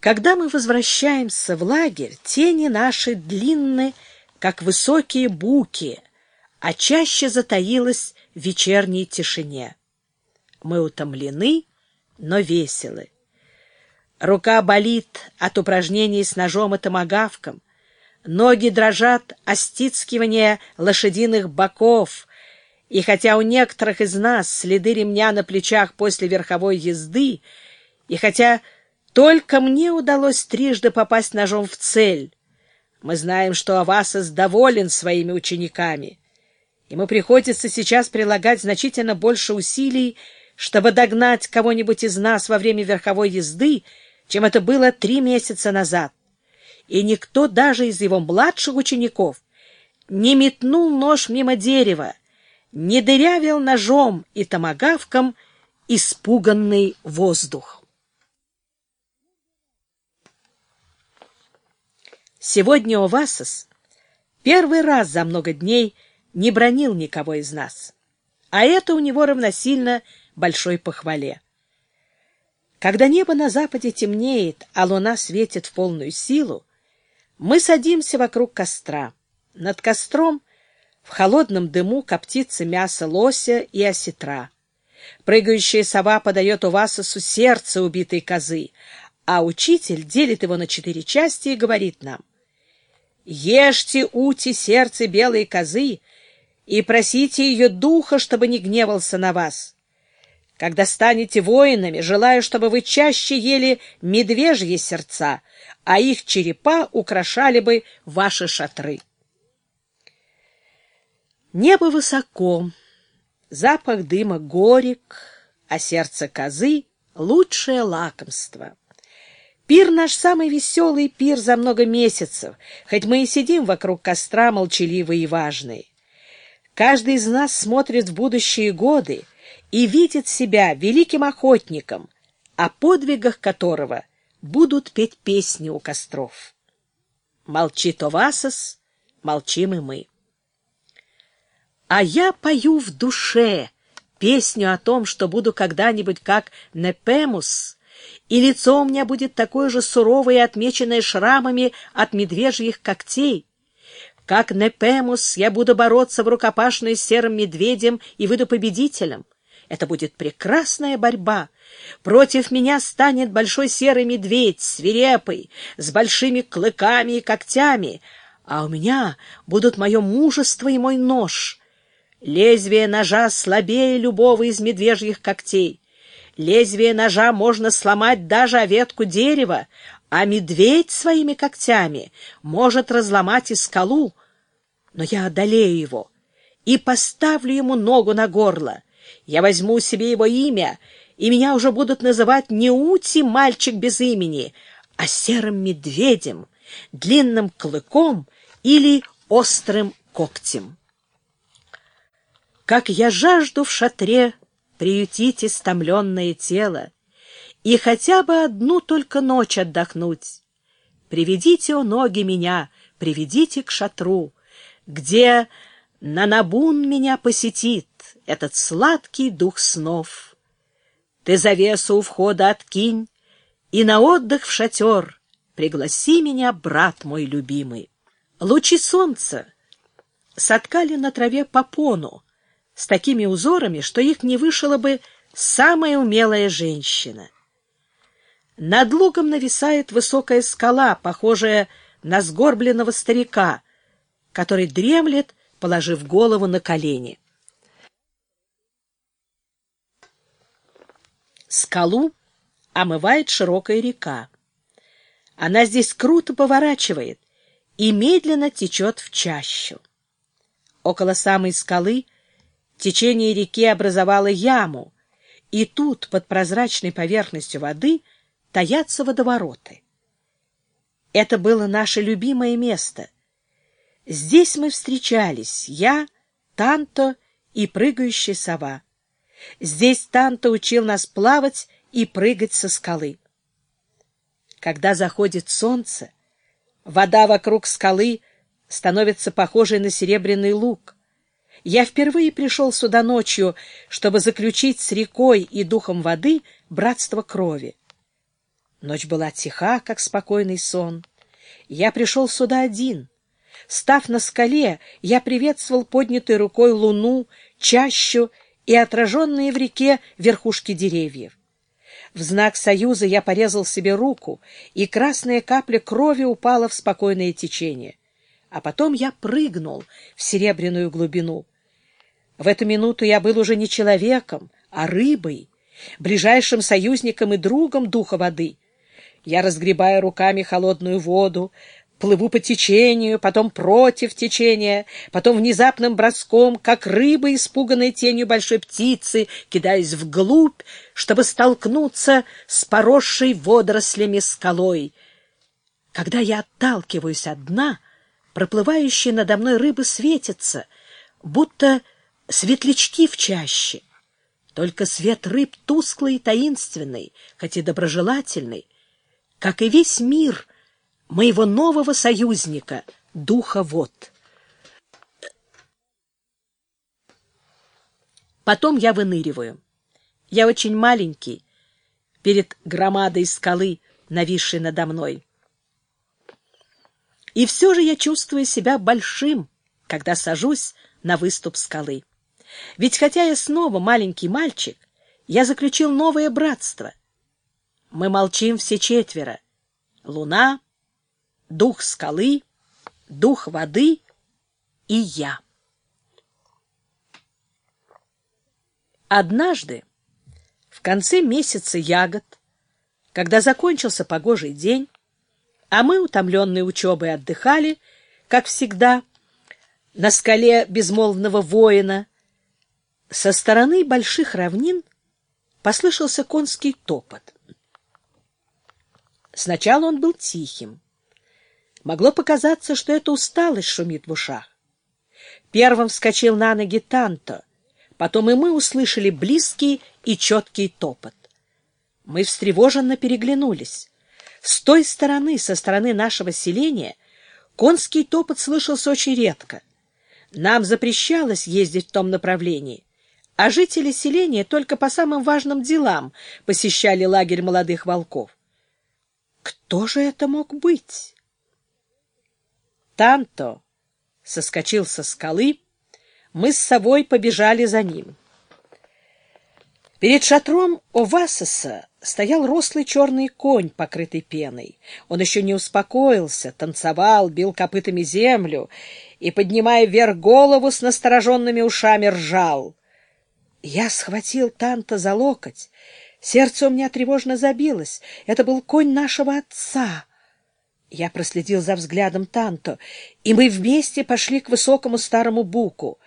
Когда мы возвращаемся в лагерь, тени наши длинны, как высокие буки, а чаще затаилась в вечерней тишине. Мы утомлены, но веселы. Рука болит от упражнений с ножом и томагавком, ноги дрожат от стискивания лошадиных боков, и хотя у некоторых из нас следы ремня на плечах после верховой езды, и хотя только мне удалось трижды попасть ножом в цель. Мы знаем, что Авасос доволен своими учениками. Ему приходится сейчас прилагать значительно больше усилий, чтобы догнать кого-нибудь из нас во время верховой езды, чем это было три месяца назад. И никто даже из его младших учеников не метнул нож мимо дерева, не дырявил ножом и томагавком испуганный воздух. Сегодня Овасос первый раз за много дней не бронил никого из нас, а это у него равносильно большой похвале. Когда небо на западе темнеет, а луна светит в полную силу, мы садимся вокруг костра. Над костром в холодном дыму коптится мясо лося и осетра. Прыгающая сова подает Увасосу сердце убитой козы, а учитель делит его на четыре части и говорит нам, Ешьте ути сердце белой козы и просите ее духа, чтобы не гневался на вас. Когда станете воинами, желаю, чтобы вы чаще ели медвежьи сердца, а их черепа украшали бы ваши шатры. Небо высоко, запах дыма горек, а сердце козы — лучшее лакомство. Пир наш самый веселый пир за много месяцев, хоть мы и сидим вокруг костра молчаливые и важные. Каждый из нас смотрит в будущие годы и видит себя великим охотником, о подвигах которого будут петь песни у костров. Молчит Овасос, молчим и мы. А я пою в душе песню о том, что буду когда-нибудь как Непемус — и лицо у меня будет такое же суровое и отмеченное шрамами от медвежьих когтей. Как Непемус я буду бороться в рукопашную с серым медведем и выйду победителем. Это будет прекрасная борьба. Против меня станет большой серый медведь, свирепый, с большими клыками и когтями, а у меня будут мое мужество и мой нож. Лезвие ножа слабее любого из медвежьих когтей. Лезвие ножа можно сломать даже о ветку дерева, а медведь своими когтями может разломать и скалу. Но я одолею его и поставлю ему ногу на горло. Я возьму себе его имя, и меня уже будут называть не Ути, мальчик без имени, а серым медведем, длинным клыком или острым когтем. Как я жажду в шатре приютить истомленное тело и хотя бы одну только ночь отдохнуть. Приведите, о ноги, меня, приведите к шатру, где на набун меня посетит этот сладкий дух снов. Ты завесу у входа откинь, и на отдых в шатер пригласи меня, брат мой любимый. Лучи солнца соткали на траве попону, с такими узорами, что их не вышила бы самая умелая женщина. Над лугом нависает высокая скала, похожая на сгорбленного старика, который дремлет, положив голову на колени. Скалу омывает широкая река. Она здесь круто поворачивает и медленно течет в чащу. Около самой скалы — Течение реки образовало яму, и тут, под прозрачной поверхностью воды, таятся водовороты. Это было наше любимое место. Здесь мы встречались, я, Танто и прыгающая сова. Здесь Танто учил нас плавать и прыгать со скалы. Когда заходит солнце, вода вокруг скалы становится похожей на серебряный лук — я впервые пришел сюда ночью, чтобы заключить с рекой и духом воды братство крови. Ночь была тиха, как спокойный сон. Я пришел сюда один. Став на скале, я приветствовал поднятой рукой луну, чащу и отраженные в реке верхушки деревьев. В знак союза я порезал себе руку, и красная капля крови упала в спокойное течение. А потом я прыгнул в серебряную глубину. В эту минуту я был уже не человеком, а рыбой, ближайшим союзником и другом духа воды. Я разгребаю руками холодную воду, плыву по течению, потом против течения, потом внезапным броском, как рыба, испуганная тенью большой птицы, кидаясь вглубь, чтобы столкнуться с поросшей водорослями скалой. Когда я отталкиваюсь от дна, проплывающие надо мной рыбы светятся, будто светлячки в чаще. Только свет рыб тусклый и таинственный, хоть и доброжелательный, как и весь мир — моего нового союзника, духа вод. Потом я выныриваю. Я очень маленький перед громадой скалы, нависшей надо мной. И все же я чувствую себя большим, когда сажусь на выступ скалы. Ведь хотя я снова маленький мальчик, я заключил новое братство. Мы молчим все четверо. Луна, дух скалы, дух воды и я. Однажды, в конце месяца ягод, когда закончился погожий день, а мы, утомленные учебой, отдыхали, как всегда, на скале безмолвного воина, со стороны больших равнин послышался конский топот. Сначала он был тихим. Могло показаться, что это усталость шумит в ушах. Первым вскочил на ноги Танто. Потом и мы услышали близкий и четкий топот. Мы встревоженно переглянулись. С той стороны, со стороны нашего селения, конский топот слышался очень редко. Нам запрещалось ездить в том направлении, а жители селения только по самым важным делам посещали лагерь молодых волков. Кто же это мог быть? Танто соскочил со скалы, мы с собой побежали за ним. Перед шатром Овасоса стоял рослый черный конь, покрытый пеной. Он еще не успокоился, танцевал, бил копытами землю и, поднимая вверх голову с настороженными ушами, ржал. Я схватил Танта за локоть. Сердце у меня тревожно забилось. Это был конь нашего отца. Я проследил за взглядом Танто, и мы вместе пошли к высокому старому буку.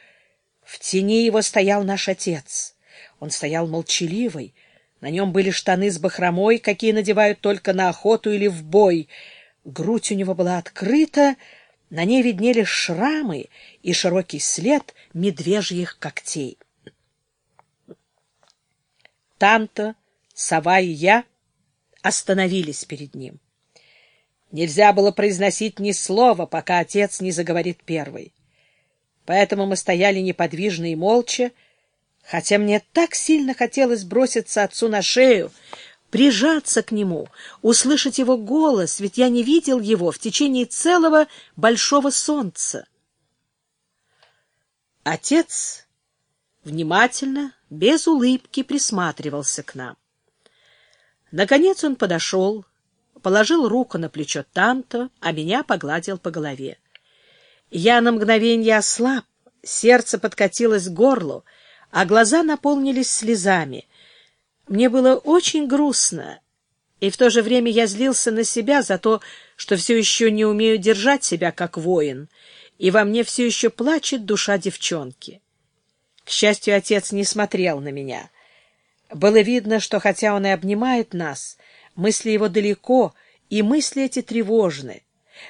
В тени его стоял наш отец. Он стоял молчаливый. На нем были штаны с бахромой, какие надевают только на охоту или в бой. Грудь у него была открыта, на ней виднелись шрамы и широкий след медвежьих когтей. Танто, сова и я остановились перед ним. Нельзя было произносить ни слова, пока отец не заговорит первый. Поэтому мы стояли неподвижно и молча, хотя мне так сильно хотелось броситься отцу на шею, прижаться к нему, услышать его голос, ведь я не видел его в течение целого большого солнца. Отец внимательно, без улыбки присматривался к нам. Наконец он подошел, положил руку на плечо Танто, а меня погладил по голове. Я на мгновение ослаб, сердце подкатилось к горлу, а глаза наполнились слезами. Мне было очень грустно, и в то же время я злился на себя за то, что все еще не умею держать себя как воин, и во мне все еще плачет душа девчонки. К счастью, отец не смотрел на меня. Было видно, что хотя он и обнимает нас, мысли его далеко, и мысли эти тревожны.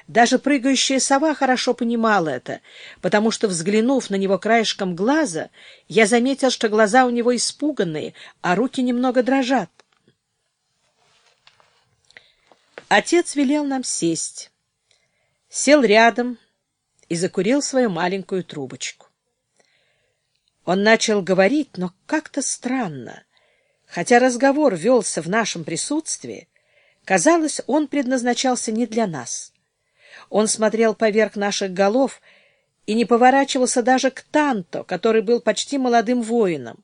Даже прыгающая сова хорошо понимала это, потому что, взглянув на него краешком глаза, я заметил, что глаза у него испуганные, а руки немного дрожат. Отец велел нам сесть. Сел рядом и закурил свою маленькую трубочку. Он начал говорить, но как-то странно. Хотя разговор велся в нашем присутствии, Казалось, он предназначался не для нас. Он смотрел поверх наших голов и не поворачивался даже к Танто, который был почти молодым воином.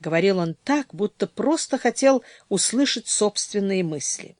Говорил он так, будто просто хотел услышать собственные мысли.